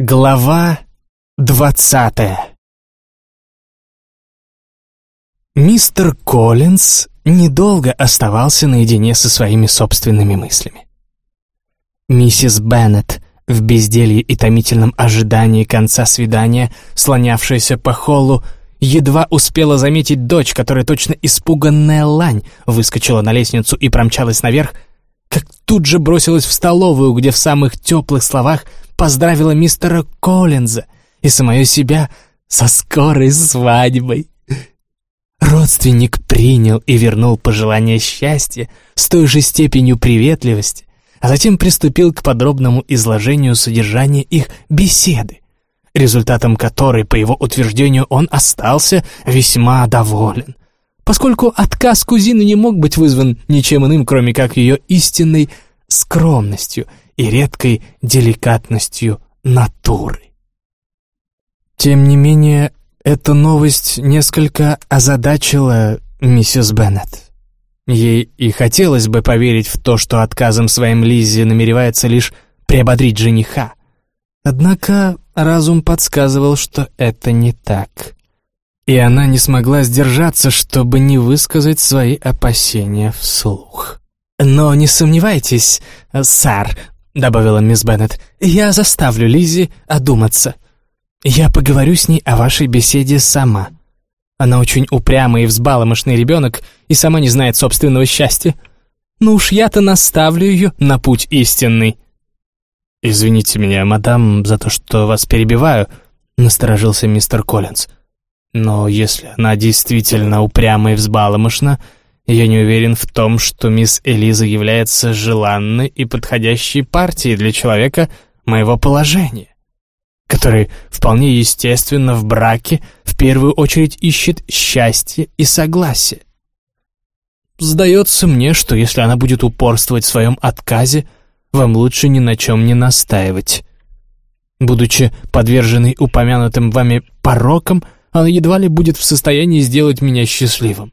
Глава двадцатая Мистер Коллинз недолго оставался наедине со своими собственными мыслями. Миссис Беннет в безделье и томительном ожидании конца свидания, слонявшаяся по холлу, едва успела заметить дочь, которая точно испуганная лань выскочила на лестницу и промчалась наверх, как тут же бросилась в столовую, где в самых теплых словах поздравила мистера Коллинза и самое себя со скорой свадьбой. Родственник принял и вернул пожелание счастья с той же степенью приветливости, а затем приступил к подробному изложению содержания их беседы, результатом которой, по его утверждению, он остался весьма доволен, поскольку отказ кузины не мог быть вызван ничем иным, кроме как ее истинной скромностью и редкой деликатностью натуры. Тем не менее, эта новость несколько озадачила миссис Беннет. Ей и хотелось бы поверить в то, что отказом своим Лиззи намеревается лишь приободрить жениха. Однако разум подсказывал, что это не так. И она не смогла сдержаться, чтобы не высказать свои опасения вслух. «Но не сомневайтесь, сэр», — добавила мисс Беннет, — «я заставлю Лиззи одуматься. Я поговорю с ней о вашей беседе сама. Она очень упрямый и взбаломошный ребенок и сама не знает собственного счастья. Ну уж я-то наставлю ее на путь истинный». «Извините меня, мадам, за то, что вас перебиваю», — насторожился мистер Коллинз. «Но если она действительно упряма и взбаломошна, я не уверен в том, что мисс Элиза является желанной и подходящей партией для человека моего положения, который вполне естественно в браке в первую очередь ищет счастье и согласие. Сдается мне, что если она будет упорствовать в своем отказе, вам лучше ни на чем не настаивать. Будучи подверженной упомянутым вами порокам, она едва ли будет в состоянии сделать меня счастливым.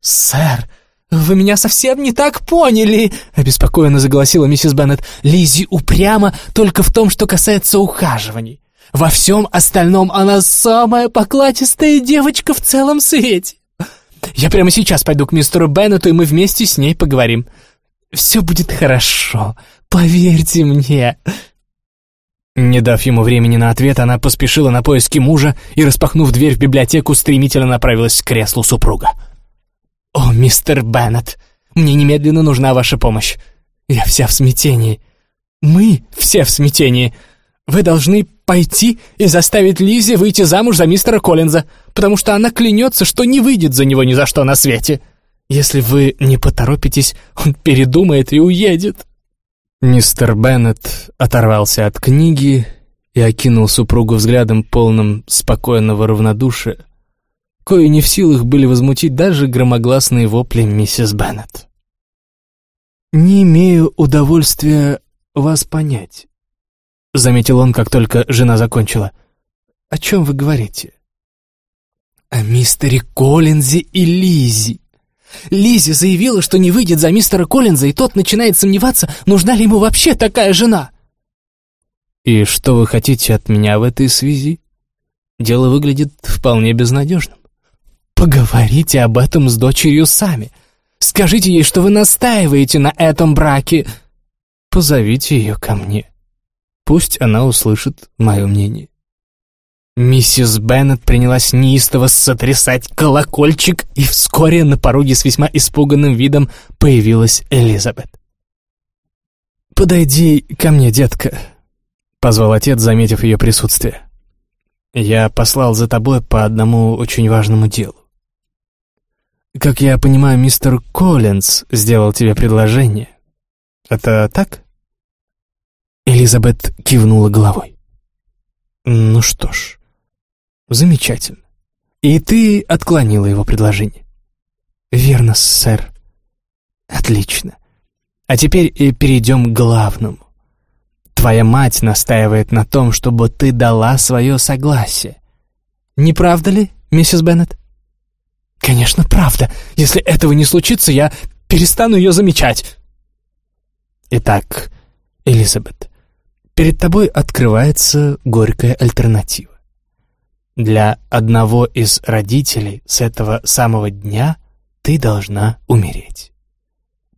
«Сэр, вы меня совсем не так поняли!» — обеспокоенно заголосила миссис Беннет. «Лиззи упряма только в том, что касается ухаживаний. Во всем остальном она самая покладистая девочка в целом свете. Я прямо сейчас пойду к мистеру Беннету, и мы вместе с ней поговорим. Все будет хорошо, поверьте мне». Не дав ему времени на ответ, она поспешила на поиски мужа и, распахнув дверь в библиотеку, стремительно направилась к креслу супруга. «О, мистер Беннет, мне немедленно нужна ваша помощь. Я вся в смятении. Мы все в смятении. Вы должны пойти и заставить Лизи выйти замуж за мистера Коллинза, потому что она клянется, что не выйдет за него ни за что на свете. Если вы не поторопитесь, он передумает и уедет». Мистер Беннет оторвался от книги и окинул супругу взглядом полным спокойного равнодушия, кое не в силах были возмутить даже громогласные вопли миссис Беннет. «Не имею удовольствия вас понять», — заметил он, как только жена закончила. «О чем вы говорите?» «О мистере Коллинзе и Лизи. Лизи заявила, что не выйдет за мистера Коллинза, и тот начинает сомневаться, нужна ли ему вообще такая жена». «И что вы хотите от меня в этой связи? Дело выглядит вполне безнадежным». Поговорите об этом с дочерью сами. Скажите ей, что вы настаиваете на этом браке. Позовите ее ко мне. Пусть она услышит мое мнение. Миссис Беннет принялась неистово сотрясать колокольчик, и вскоре на пороге с весьма испуганным видом появилась Элизабет. «Подойди ко мне, детка», — позвал отец, заметив ее присутствие. «Я послал за тобой по одному очень важному делу. Как я понимаю, мистер Коллинз сделал тебе предложение. Это так? Элизабет кивнула головой. Ну что ж, замечательно. И ты отклонила его предложение. Верно, сэр. Отлично. А теперь перейдем к главному. Твоя мать настаивает на том, чтобы ты дала свое согласие. Не правда ли, миссис Беннет? «Конечно, правда. Если этого не случится, я перестану ее замечать». «Итак, Элизабет, перед тобой открывается горькая альтернатива. Для одного из родителей с этого самого дня ты должна умереть.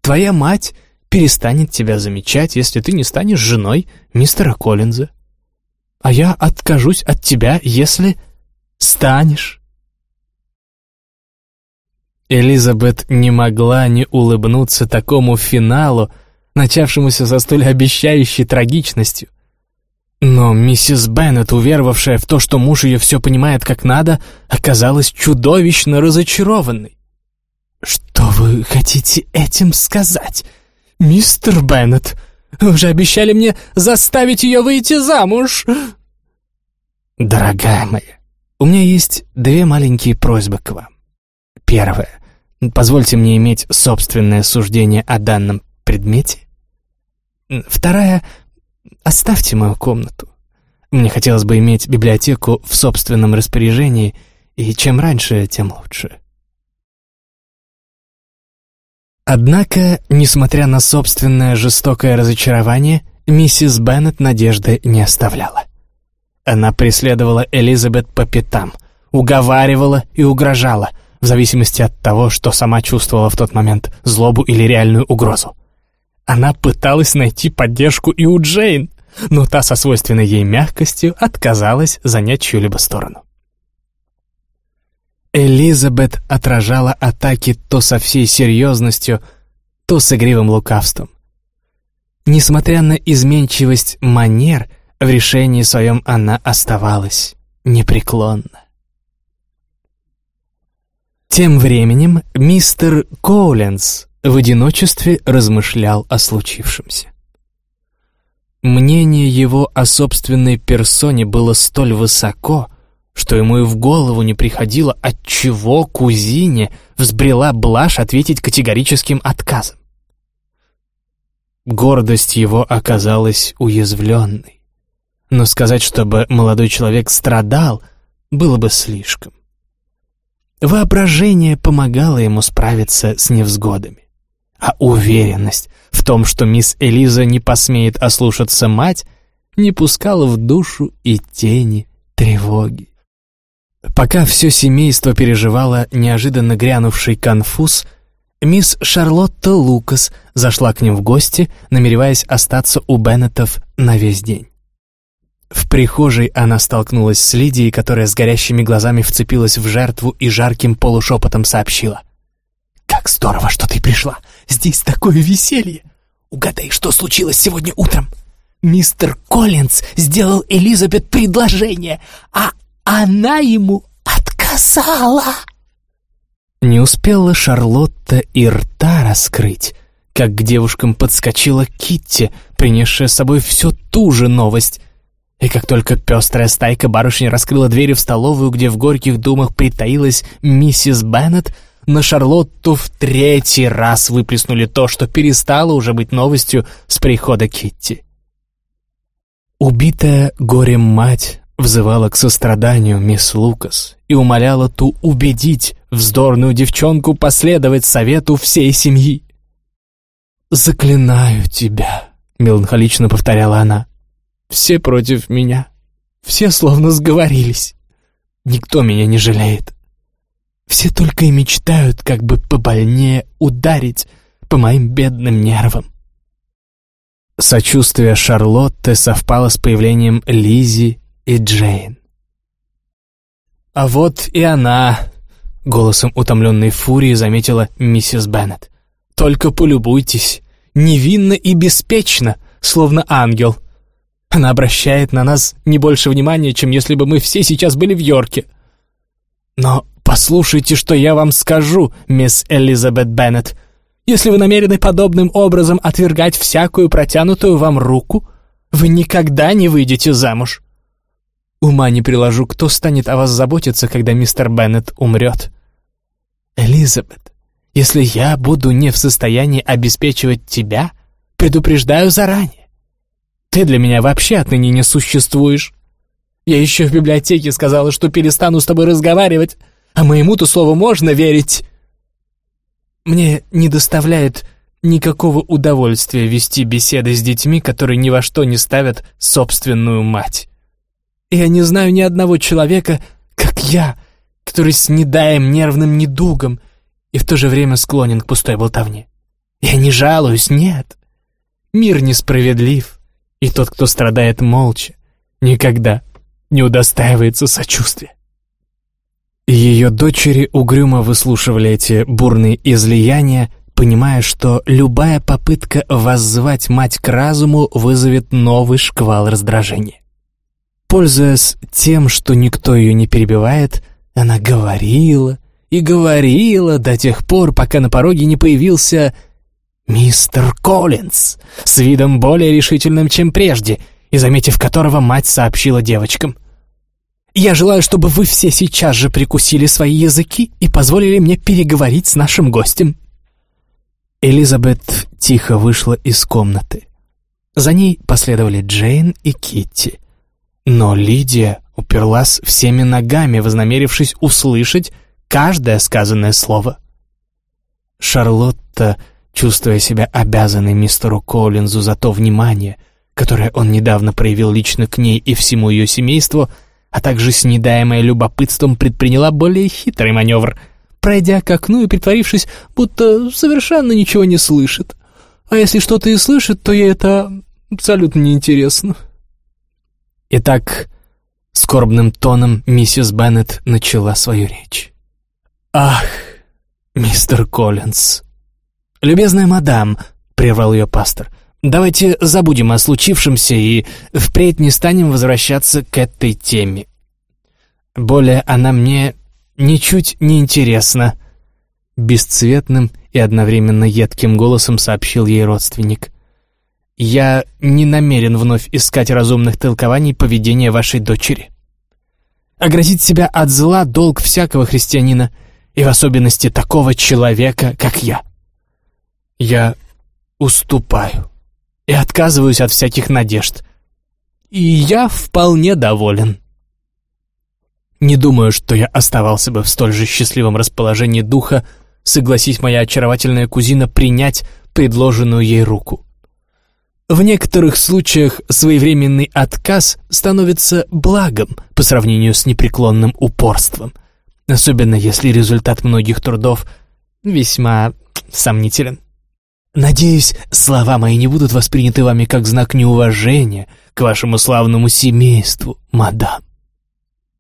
Твоя мать перестанет тебя замечать, если ты не станешь женой мистера Коллинза. А я откажусь от тебя, если станешь. Элизабет не могла не улыбнуться такому финалу, начавшемуся со столь обещающей трагичностью. Но миссис Беннет, уверовавшая в то, что муж ее все понимает как надо, оказалась чудовищно разочарованной. «Что вы хотите этим сказать, мистер Беннет? Вы же обещали мне заставить ее выйти замуж!» «Дорогая моя, у меня есть две маленькие просьбы к вам. Первое. Позвольте мне иметь собственное суждение о данном предмете. Вторая — оставьте мою комнату. Мне хотелось бы иметь библиотеку в собственном распоряжении, и чем раньше, тем лучше. Однако, несмотря на собственное жестокое разочарование, миссис Беннет надежды не оставляла. Она преследовала Элизабет по пятам, уговаривала и угрожала, в зависимости от того, что сама чувствовала в тот момент, злобу или реальную угрозу. Она пыталась найти поддержку и у Джейн, но та со свойственной ей мягкостью отказалась занять чью-либо сторону. Элизабет отражала атаки то со всей серьезностью, то с игривым лукавством. Несмотря на изменчивость манер, в решении своем она оставалась непреклонна. Тем временем мистер Коуленс в одиночестве размышлял о случившемся. Мнение его о собственной персоне было столь высоко, что ему и в голову не приходило, отчего кузине взбрела блажь ответить категорическим отказом. Гордость его оказалась уязвленной, но сказать, чтобы молодой человек страдал, было бы слишком. Воображение помогало ему справиться с невзгодами а уверенность в том, что мисс Элиза не посмеет ослушаться мать, не пускала в душу и тени тревоги. Пока все семейство переживало неожиданно грянувший конфуз, мисс Шарлотта Лукас зашла к ним в гости, намереваясь остаться у Беннетов на весь день. В прихожей она столкнулась с Лидией, которая с горящими глазами вцепилась в жертву и жарким полушепотом сообщила. «Как здорово, что ты пришла! Здесь такое веселье! Угадай, что случилось сегодня утром? Мистер Коллинз сделал Элизабет предложение, а она ему отказала!» Не успела Шарлотта и рта раскрыть, как к девушкам подскочила Китти, принесшая с собой всю ту же новость. И как только пестрая стайка барышни раскрыла двери в столовую, где в горьких думах притаилась миссис Беннет, на Шарлотту в третий раз выплеснули то, что перестало уже быть новостью с прихода Китти. Убитая горем мать взывала к состраданию мисс Лукас и умоляла ту убедить вздорную девчонку последовать совету всей семьи. «Заклинаю тебя», — меланхолично повторяла она. «Все против меня. Все словно сговорились. Никто меня не жалеет. Все только и мечтают, как бы побольнее ударить по моим бедным нервам. Сочувствие Шарлотты совпало с появлением Лизи и Джейн. «А вот и она!» — голосом утомленной фурии заметила миссис Беннет. «Только полюбуйтесь! Невинно и беспечно, словно ангел. Она обращает на нас не больше внимания, чем если бы мы все сейчас были в Йорке. Но «Послушайте, что я вам скажу, мисс Элизабет Беннет. Если вы намерены подобным образом отвергать всякую протянутую вам руку, вы никогда не выйдете замуж. Ума не приложу, кто станет о вас заботиться, когда мистер Беннет умрет. Элизабет, если я буду не в состоянии обеспечивать тебя, предупреждаю заранее. Ты для меня вообще отныне не существуешь. Я еще в библиотеке сказала, что перестану с тобой разговаривать, а моему-то слову можно верить. Мне не доставляет никакого удовольствия вести беседы с детьми, которые ни во что не ставят собственную мать. Я не знаю ни одного человека, как я, который с недаем нервным недугом и в то же время склонен к пустой болтовне. Я не жалуюсь, нет. Мир несправедлив, и тот, кто страдает молча, никогда не удостаивается сочувствия. Ее дочери угрюмо выслушивали эти бурные излияния, понимая, что любая попытка воззвать мать к разуму вызовет новый шквал раздражения. Пользуясь тем, что никто ее не перебивает, она говорила и говорила до тех пор, пока на пороге не появился мистер Коллинз с видом более решительным, чем прежде, и заметив которого мать сообщила девочкам — я желаю, чтобы вы все сейчас же прикусили свои языки и позволили мне переговорить с нашим гостем». Элизабет тихо вышла из комнаты. За ней последовали Джейн и Китти. Но Лидия уперлась всеми ногами, вознамерившись услышать каждое сказанное слово. Шарлотта, чувствуя себя обязанной мистеру Коллинзу за то внимание, которое он недавно проявил лично к ней и всему ее семейству, — а также с недаемой любопытством предприняла более хитрый маневр, пройдя к окну и притворившись, будто совершенно ничего не слышит. А если что-то и слышит, то ей это абсолютно неинтересно. Итак, скорбным тоном миссис Беннет начала свою речь. «Ах, мистер Коллинз!» «Любезная мадам», — прервал ее пастор, Давайте забудем о случившемся и впредь не станем возвращаться к этой теме. Более она мне ничуть не интересна. Бесцветным и одновременно едким голосом сообщил ей родственник. «Я не намерен вновь искать разумных толкований поведения вашей дочери. Огрозить себя от зла — долг всякого христианина, и в особенности такого человека, как я. Я уступаю» и отказываюсь от всяких надежд. И я вполне доволен. Не думаю, что я оставался бы в столь же счастливом расположении духа, согласись моя очаровательная кузина принять предложенную ей руку. В некоторых случаях своевременный отказ становится благом по сравнению с непреклонным упорством, особенно если результат многих трудов весьма сомнителен. Надеюсь, слова мои не будут восприняты вами как знак неуважения к вашему славному семейству, мадам.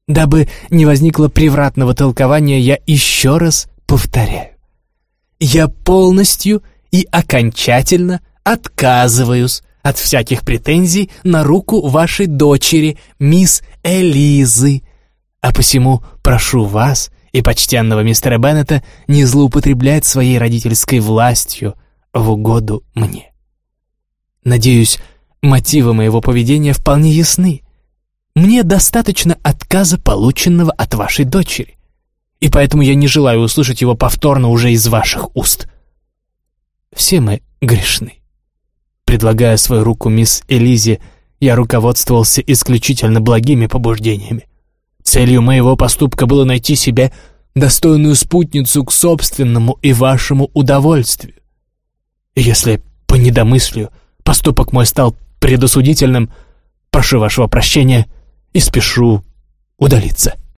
Дабы не возникло превратного толкования, я еще раз повторяю. Я полностью и окончательно отказываюсь от всяких претензий на руку вашей дочери, мисс Элизы, а посему прошу вас и почтенного мистера Беннета не злоупотреблять своей родительской властью — в угоду мне. Надеюсь, мотивы моего поведения вполне ясны. Мне достаточно отказа, полученного от вашей дочери, и поэтому я не желаю услышать его повторно уже из ваших уст. Все мы грешны. Предлагая свою руку мисс Элизе, я руководствовался исключительно благими побуждениями. Целью моего поступка было найти себе достойную спутницу к собственному и вашему удовольствию. Если по недомыслию поступок мой стал предосудительным, прошу вашего прощения и спешу удалиться.